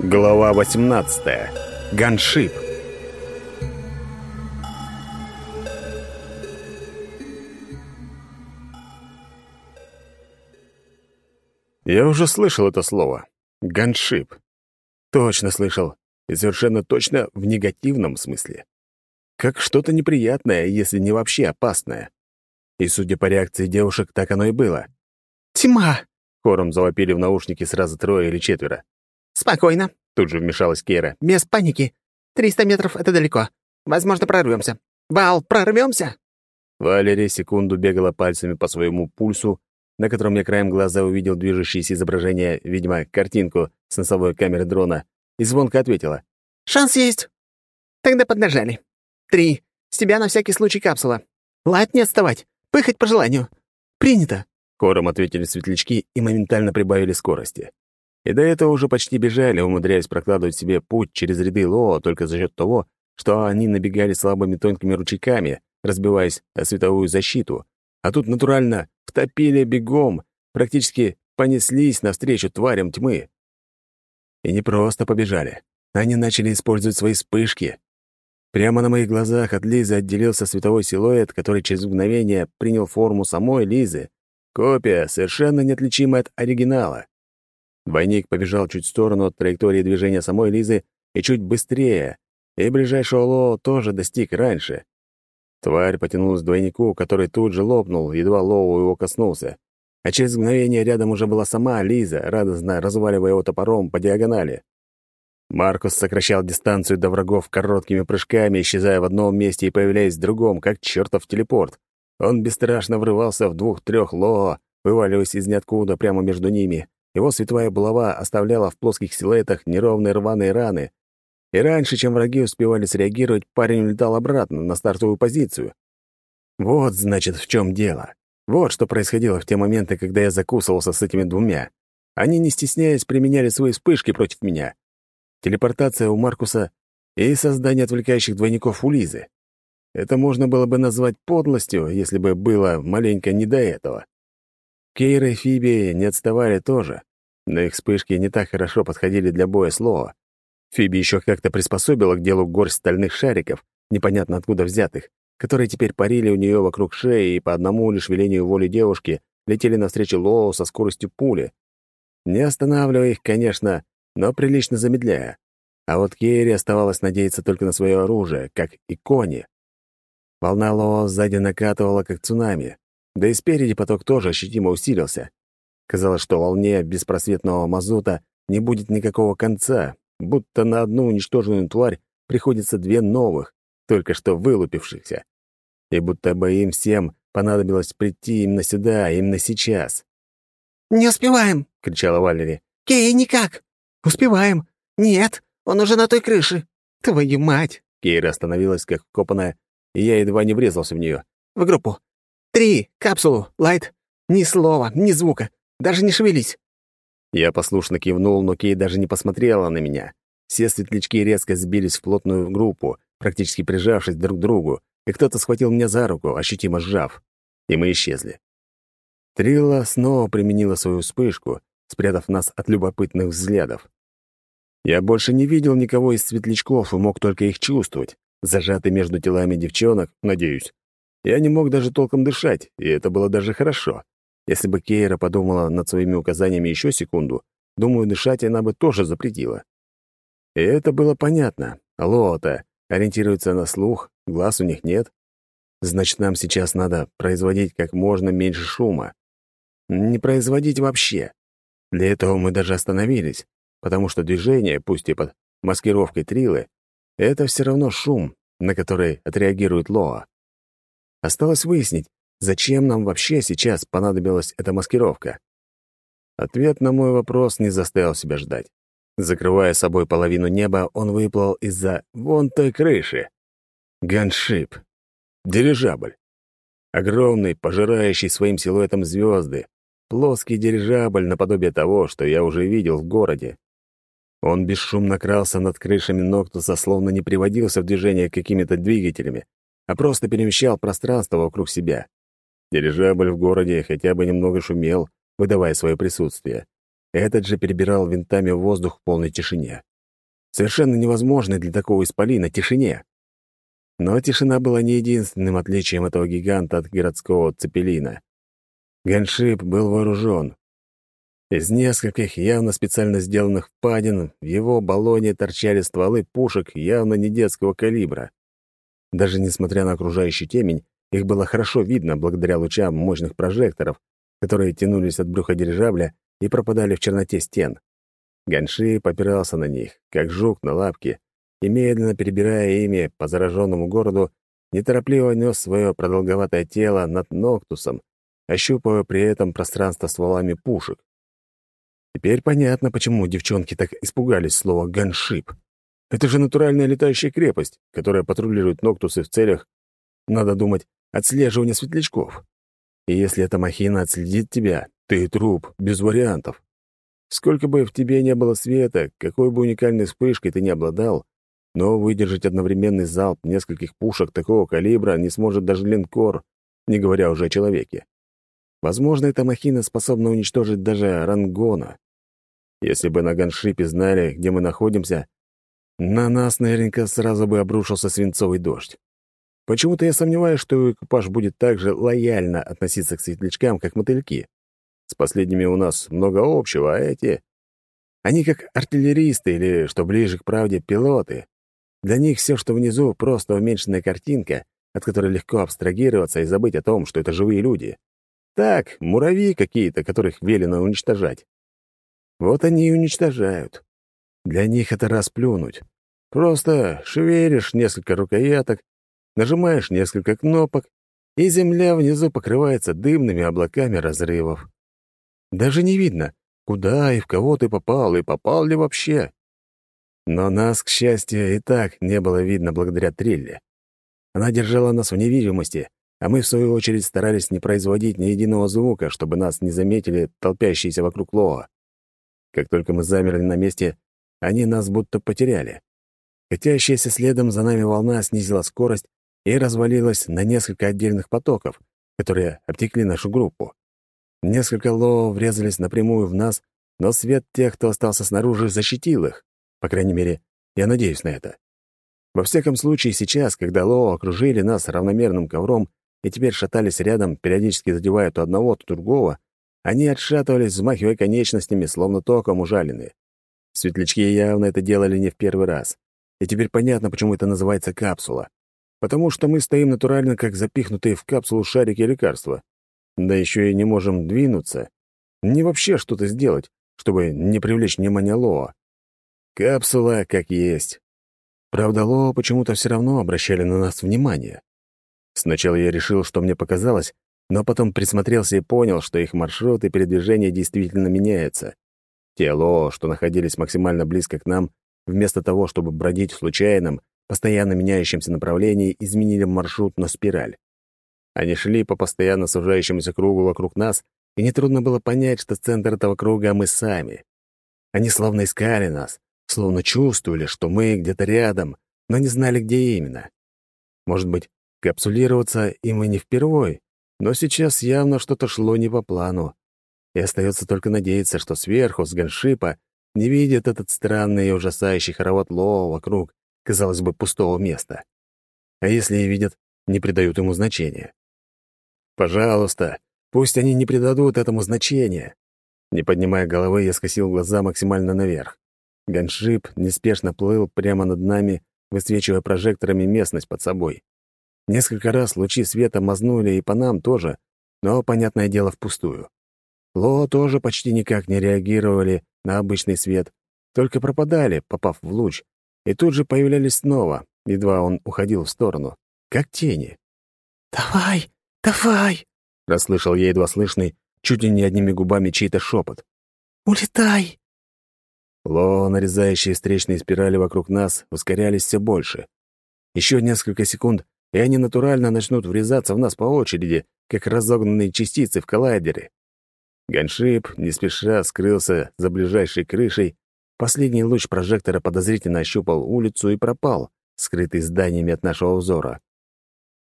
Глава 18. Ганшип. Я уже слышал это слово. Ганшип. Точно слышал. И совершенно точно в негативном смысле. Как что-то неприятное, если не вообще опасное. И, судя по реакции девушек, так оно и было. «Тьма!» — хором завопили в наушники сразу трое или четверо. «Спокойно», — тут же вмешалась Кейра. «Без паники. Триста метров — это далеко. Возможно, прорвемся. Вал, прорвемся?» Валерия секунду бегала пальцами по своему пульсу, на котором я краем глаза увидел движущееся изображение, видимо, картинку с носовой камеры дрона, и звонко ответила. «Шанс есть». «Тогда поднажали. Три. С тебя на всякий случай капсула. Лать не отставать. Пыхать по желанию. Принято». Хором ответили светлячки и моментально прибавили скорости. И до этого уже почти бежали, умудряясь прокладывать себе путь через ряды Лоо только за счет того, что они набегали слабыми тонкими ручейками, разбиваясь о световую защиту, а тут натурально втопили бегом, практически понеслись навстречу тварям тьмы. И не просто побежали. Они начали использовать свои вспышки. Прямо на моих глазах от Лизы отделился световой силуэт, который через мгновение принял форму самой Лизы. Копия, совершенно неотличимая от оригинала. Двойник побежал чуть в сторону от траектории движения самой Лизы и чуть быстрее, и ближайшего Лоу тоже достиг раньше. Тварь потянулась к двойнику, который тут же лопнул, едва Лоу его коснулся. А через мгновение рядом уже была сама Лиза, радостно разваливая его топором по диагонали. Маркус сокращал дистанцию до врагов короткими прыжками, исчезая в одном месте и появляясь в другом, как чертов телепорт. Он бесстрашно врывался в двух-трех Лоо, вываливаясь из ниоткуда прямо между ними. Его световая булава оставляла в плоских силуэтах неровные рваные раны, и раньше, чем враги успевали среагировать, парень улетал обратно на стартовую позицию. Вот, значит, в чем дело. Вот что происходило в те моменты, когда я закусывался с этими двумя. Они, не стесняясь, применяли свои вспышки против меня. Телепортация у Маркуса и создание отвлекающих двойников у Лизы. Это можно было бы назвать подлостью, если бы было маленько не до этого. Кейра и Фиби не отставали тоже, но их вспышки не так хорошо подходили для боя с Лоа. Фиби еще как-то приспособила к делу горсть стальных шариков, непонятно откуда взятых, которые теперь парили у нее вокруг шеи и по одному лишь велению воли девушки летели навстречу Лоу со скоростью пули. Не останавливая их, конечно, но прилично замедляя. А вот Кейри оставалось надеяться только на свое оружие, как и кони. Волна Лоо сзади накатывала, как цунами, да и спереди поток тоже ощутимо усилился. Казалось, что волне беспросветного мазута не будет никакого конца, будто на одну уничтоженную тварь приходится две новых, только что вылупившихся. И будто бы им всем понадобилось прийти именно сюда, именно сейчас. «Не успеваем!» — кричала Валери. «Кей, никак! Успеваем! Нет, он уже на той крыше! Твою мать!» Кейра остановилась, как вкопанная, и я едва не врезался в нее. «В группу! Три! Капсулу! Лайт! Ни слова, ни звука! Даже не шевелись!» Я послушно кивнул, но Кей даже не посмотрела на меня. Все светлячки резко сбились в плотную группу, практически прижавшись друг к другу, и кто-то схватил меня за руку, ощутимо сжав. И мы исчезли. Трилла снова применила свою вспышку, спрятав нас от любопытных взглядов. Я больше не видел никого из светлячков и мог только их чувствовать, зажатый между телами девчонок, надеюсь. Я не мог даже толком дышать, и это было даже хорошо. Если бы Кейра подумала над своими указаниями еще секунду, думаю, дышать она бы тоже запретила. И это было понятно. Лота ориентируется на слух, глаз у них нет. Значит, нам сейчас надо производить как можно меньше шума. Не производить вообще. Для этого мы даже остановились, потому что движение, пусть и под маскировкой трилы, это все равно шум, на который отреагирует Лоа. Осталось выяснить, Зачем нам вообще сейчас понадобилась эта маскировка? Ответ на мой вопрос не заставил себя ждать. Закрывая собой половину неба, он выплыл из-за вон той крыши. Ганшип. Дирижабль. Огромный, пожирающий своим силуэтом звезды. Плоский дирижабль наподобие того, что я уже видел в городе. Он бесшумно крался над крышами Ноктуса, словно не приводился в движение какими-то двигателями, а просто перемещал пространство вокруг себя. Дирижабль в городе хотя бы немного шумел, выдавая свое присутствие. Этот же перебирал винтами воздух в полной тишине. совершенно невозможной для такого исполина тишине. Но тишина была не единственным отличием этого гиганта от городского цепелина. Ганшип был вооружен. Из нескольких явно специально сделанных впадин в его баллоне торчали стволы пушек явно не детского калибра. Даже несмотря на окружающую темень, их было хорошо видно благодаря лучам мощных прожекторов, которые тянулись от брюха дирижабля и пропадали в черноте стен. Ганши попирался на них, как жук на лапке, и, медленно перебирая ими по зараженному городу, неторопливо нес свое продолговатое тело над Ноктусом, ощупывая при этом пространство стволами пушек. Теперь понятно, почему девчонки так испугались слова «ганшип». Это же натуральная летающая крепость, которая патрулирует Ноктусы в целях, надо думать, отслеживания светлячков. И если эта махина отследит тебя, ты труп, без вариантов. Сколько бы в тебе не было света, какой бы уникальной вспышкой ты не обладал, но выдержать одновременный залп нескольких пушек такого калибра не сможет даже линкор, не говоря уже о человеке. Возможно, эта махина способна уничтожить даже Рангона. Если бы на ганшипе знали, где мы находимся, на нас наверняка сразу бы обрушился свинцовый дождь. Почему-то я сомневаюсь, что экипаж будет так же лояльно относиться к светлячкам, как мотыльки. С последними у нас много общего, а эти... Они как артиллеристы или, что ближе к правде, пилоты. Для них все, что внизу, просто уменьшенная картинка, от которой легко абстрагироваться и забыть о том, что это живые люди. Так, муравьи какие-то, которых велено уничтожать. Вот они и уничтожают. Для них это расплюнуть. Просто шевелишь несколько рукояток, нажимаешь несколько кнопок, и земля внизу покрывается дымными облаками разрывов. Даже не видно, куда и в кого ты попал, и попал ли вообще. Но нас, к счастью, и так не было видно благодаря Трилле. Она держала нас в невидимости, а мы, в свою очередь, старались не производить ни единого звука, чтобы нас не заметили толпящиеся вокруг Лоа. Как только мы замерли на месте, они нас будто потеряли. Катящаяся следом за нами волна снизила скорость и развалилась на несколько отдельных потоков, которые обтекли нашу группу. Несколько лоу врезались напрямую в нас, но свет тех, кто остался снаружи, защитил их. По крайней мере, я надеюсь на это. Во всяком случае, сейчас, когда лоу окружили нас равномерным ковром и теперь шатались рядом, периодически задевая то одного, то другого, они отшатывались, взмахивая конечностями, словно током ужаленные. Светлячки явно это делали не в первый раз. И теперь понятно, почему это называется капсула. Потому что мы стоим натурально, как запихнутые в капсулу шарики лекарства. Да еще и не можем двинуться. Не вообще что-то сделать, чтобы не привлечь внимание Лоа. Капсула как есть. Правда, Лоа почему-то все равно обращали на нас внимание. Сначала я решил, что мне показалось, но потом присмотрелся и понял, что их маршрут и передвижение действительно меняются. Те Лоа, что находились максимально близко к нам, вместо того, чтобы бродить в случайном, постоянно меняющемся направлении, изменили маршрут на спираль. Они шли по постоянно сужающемуся кругу вокруг нас, и нетрудно было понять, что центр этого круга мы сами. Они словно искали нас, словно чувствовали, что мы где-то рядом, но не знали, где именно. Может быть, капсулироваться им и не впервой, но сейчас явно что-то шло не по плану. И остается только надеяться, что сверху, с ганшипа, не видит этот странный и ужасающий хоровод Лоу вокруг, казалось бы, пустого места. А если и видят, не придают ему значения. Пожалуйста, пусть они не придадут этому значения. Не поднимая головы, я скосил глаза максимально наверх. Ганшип неспешно плыл прямо над нами, высвечивая прожекторами местность под собой. Несколько раз лучи света мазнули и по нам тоже, но, понятное дело, впустую. Ло тоже почти никак не реагировали на обычный свет, только пропадали, попав в луч, и тут же появлялись снова, едва он уходил в сторону, как тени. «Давай, «Давай!» — расслышал я едва слышный, чуть ли не одними губами чей-то шепот. «Улетай!» Ло, нарезающие встречные спирали вокруг нас, ускорялись все больше. Еще несколько секунд, и они натурально начнут врезаться в нас по очереди, как разогнанные частицы в коллайдере. Ганшип не спеша скрылся за ближайшей крышей, последний луч прожектора подозрительно ощупал улицу и пропал, скрытый зданиями от нашего взора.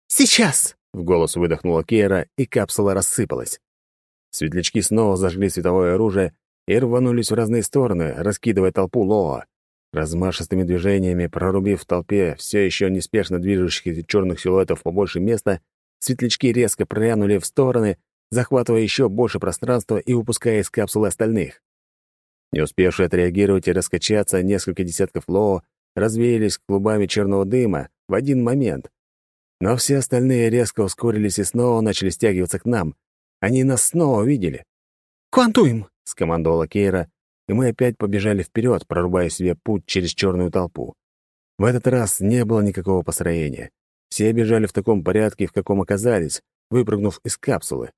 «Сейчас!» В голос выдохнула Кейра, и капсула рассыпалась. Светлячки снова зажгли световое оружие и рванулись в разные стороны, раскидывая толпу Лоа. Размашистыми движениями, прорубив в толпе все еще неспешно движущихся черных силуэтов побольше места, светлячки резко прянули в стороны, захватывая еще больше пространства и упуская из капсулы остальных. Не успевшие отреагировать и раскачаться, несколько десятков лоо развеялись клубами черного дыма в один момент. Но все остальные резко ускорились и снова начали стягиваться к нам. Они нас снова видели. «Квантуем!» — скомандовала Кейра, и мы опять побежали вперед, прорубая себе путь через черную толпу. В этот раз не было никакого построения. Все бежали в таком порядке, в каком оказались, выпрыгнув из капсулы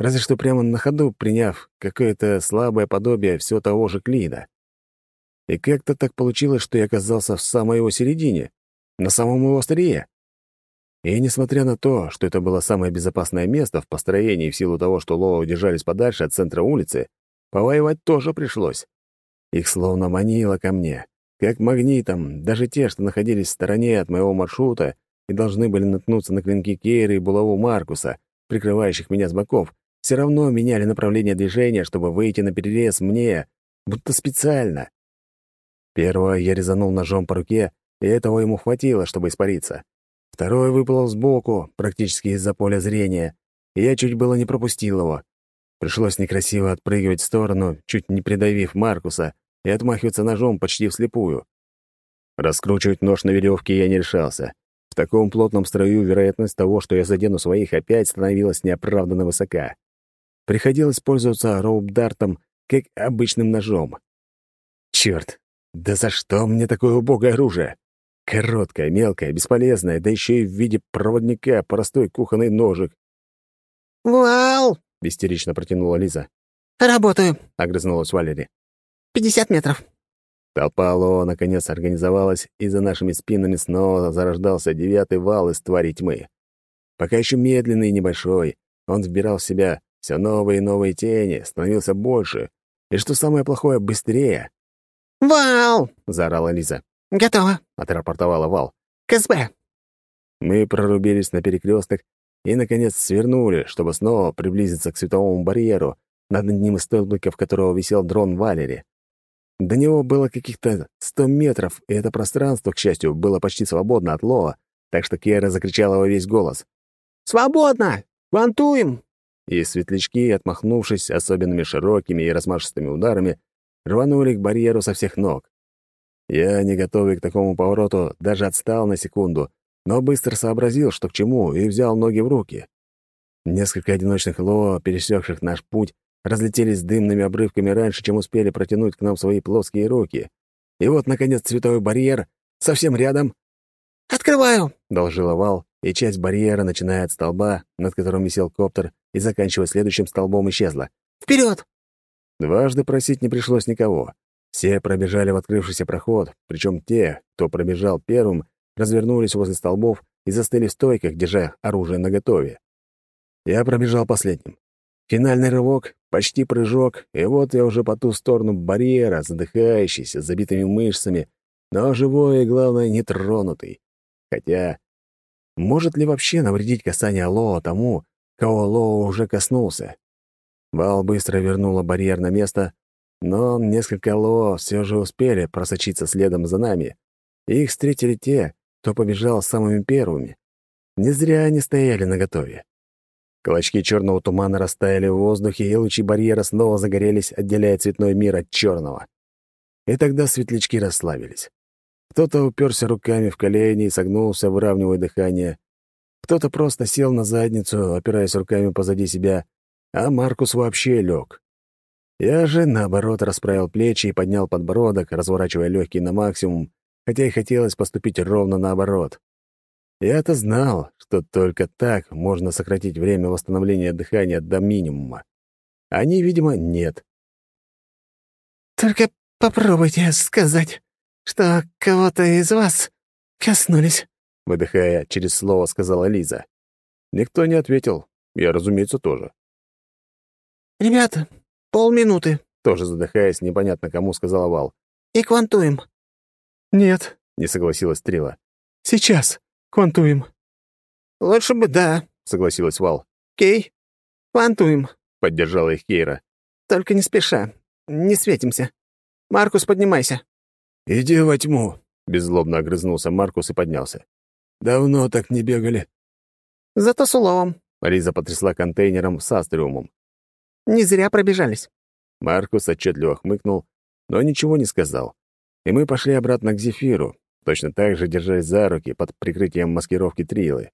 разве что прямо на ходу приняв какое-то слабое подобие всего того же Клида. И как-то так получилось, что я оказался в самой его середине, на самом его острие. И несмотря на то, что это было самое безопасное место в построении в силу того, что Лоу держались подальше от центра улицы, повоевать тоже пришлось. Их словно манило ко мне, как магнитом, даже те, что находились в стороне от моего маршрута и должны были наткнуться на клинки Кейры и булаву Маркуса, прикрывающих меня с боков, все равно меняли направление движения, чтобы выйти на перерез мне, будто специально. Первого я резанул ножом по руке, и этого ему хватило, чтобы испариться. Второй выплыл сбоку, практически из-за поля зрения, и я чуть было не пропустил его. Пришлось некрасиво отпрыгивать в сторону, чуть не придавив Маркуса, и отмахиваться ножом почти вслепую. Раскручивать нож на веревке я не решался. В таком плотном строю вероятность того, что я задену своих, опять становилась неоправданно высока. Приходилось пользоваться роуп-дартом, как обычным ножом. Черт, да за что мне такое убогое оружие? Короткое, мелкое, бесполезное, да еще и в виде проводника простой кухонный ножик. «Вау!» — истерично протянула Лиза. «Работаю!» — огрызнулась Валери. «Пятьдесят метров!» Толпа Ло наконец организовалась, и за нашими спинами снова зарождался девятый вал из тварей тьмы. Пока еще медленный и небольшой, он вбирал в себя все новые и новые тени, становился больше. И что самое плохое, быстрее. «Вал!» — заорала Лиза. «Готово!» — отрапортовала Вал. «КСБ!» Мы прорубились на перекресток и, наконец, свернули, чтобы снова приблизиться к световому барьеру, над одним из столбиков которого висел дрон Валери. До него было каких-то сто метров, и это пространство, к счастью, было почти свободно от Лоа, так что Кера закричала во весь голос. «Свободно! Вантуем!» И светлячки, отмахнувшись особенными широкими и размашистыми ударами, рванули к барьеру со всех ног. Я, не готовый к такому повороту, даже отстал на секунду, но быстро сообразил, что к чему, и взял ноги в руки. Несколько одиночных ло, пересекших наш путь, разлетелись дымными обрывками раньше, чем успели протянуть к нам свои плоские руки. И вот, наконец, цветовой барьер совсем рядом. «Открываю!» — доложил Вал, и часть барьера, начиная от столба, над которым висел коптер, и заканчивая следующим столбом, исчезла. «Вперед!» Дважды просить не пришлось никого. Все пробежали в открывшийся проход, причем те, кто пробежал первым, развернулись возле столбов и застыли в стойках, держа оружие наготове. Я пробежал последним. Финальный рывок, почти прыжок, и вот я уже по ту сторону барьера, задыхающийся, с забитыми мышцами, но живой и, главное, нетронутый. Хотя может ли вообще навредить касание Лоа тому, кого Лоа уже коснулся? Вал быстро вернула барьер на место, но несколько Лоа все же успели просочиться следом за нами. их встретили те, кто побежал самыми первыми. Не зря они стояли наготове. Клочки черного тумана растаяли в воздухе, и лучи барьера снова загорелись, отделяя цветной мир от черного. И тогда светлячки расслабились. Кто-то уперся руками в колени и согнулся, выравнивая дыхание. Кто-то просто сел на задницу, опираясь руками позади себя, а Маркус вообще лег. Я же, наоборот, расправил плечи и поднял подбородок, разворачивая легкие на максимум, хотя и хотелось поступить ровно наоборот. Я-то знал, что только так можно сократить время восстановления дыхания до минимума. Они, видимо, нет. «Только попробуйте сказать что кого-то из вас коснулись», — выдыхая через слово, сказала Лиза. Никто не ответил. Я, разумеется, тоже. «Ребята, полминуты», — тоже задыхаясь, непонятно кому, сказала Вал. «И квантуем». «Нет», — не согласилась Стрела. «Сейчас. Квантуем». «Лучше бы да», — согласилась Вал. «Кей, квантуем», — поддержала их Кейра. «Только не спеша. Не светимся. Маркус, поднимайся». «Иди во тьму», — беззлобно огрызнулся Маркус и поднялся. «Давно так не бегали». «Зато с уловом». Риза потрясла контейнером с астриумом. «Не зря пробежались». Маркус отчетливо хмыкнул, но ничего не сказал. И мы пошли обратно к Зефиру, точно так же держась за руки под прикрытием маскировки Трилы.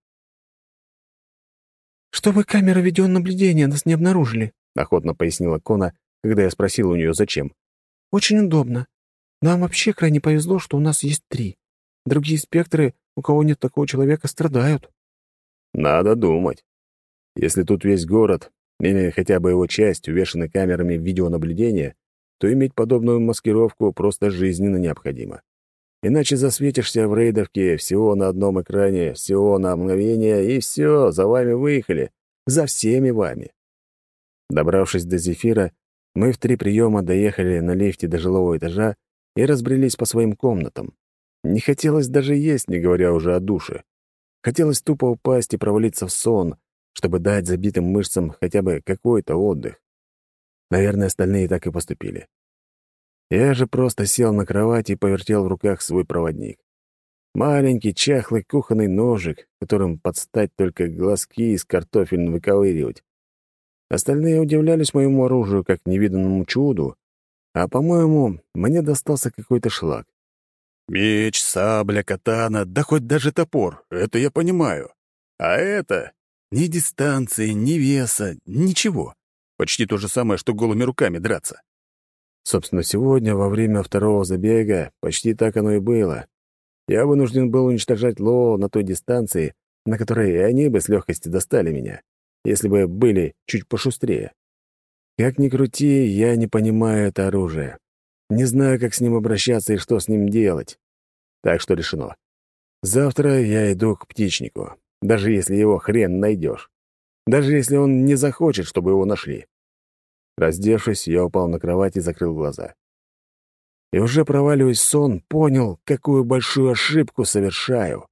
«Чтобы камеры видеонаблюдения нас не обнаружили», — охотно пояснила Кона, когда я спросил у нее, зачем. «Очень удобно. Нам вообще крайне повезло, что у нас есть три. Другие спектры, у кого нет такого человека, страдают». «Надо думать. Если тут весь город, или хотя бы его часть, увешаны камерами видеонаблюдения, то иметь подобную маскировку просто жизненно необходимо. Иначе засветишься в рейдовке всего на одном экране, всего на мгновение, и все, за вами выехали. За всеми вами. Добравшись до Зефира, мы в три приема доехали на лифте до жилого этажа и разбрелись по своим комнатам. Не хотелось даже есть, не говоря уже о душе. Хотелось тупо упасть и провалиться в сон, чтобы дать забитым мышцам хотя бы какой-то отдых. Наверное, остальные так и поступили. Я же просто сел на кровать и повертел в руках свой проводник. Маленький, чахлый кухонный ножик, которым подстать только глазки из картофель выковыривать. Остальные удивлялись моему оружию как невиданному чуду, а, по-моему, мне достался какой-то шлак. Меч, сабля, катана, да хоть даже топор, это я понимаю. А это ни дистанции, ни веса, ничего. Почти то же самое, что голыми руками драться. Собственно, сегодня, во время второго забега, почти так оно и было. Я вынужден был уничтожать Ло на той дистанции, на которой и они бы с легкостью достали меня, если бы были чуть пошустрее. Как ни крути, я не понимаю это оружие. Не знаю, как с ним обращаться и что с ним делать. Так что решено. Завтра я иду к птичнику, даже если его хрен найдешь. Даже если он не захочет, чтобы его нашли. Раздевшись, я упал на кровать и закрыл глаза. И уже проваливаясь в сон, понял, какую большую ошибку совершаю.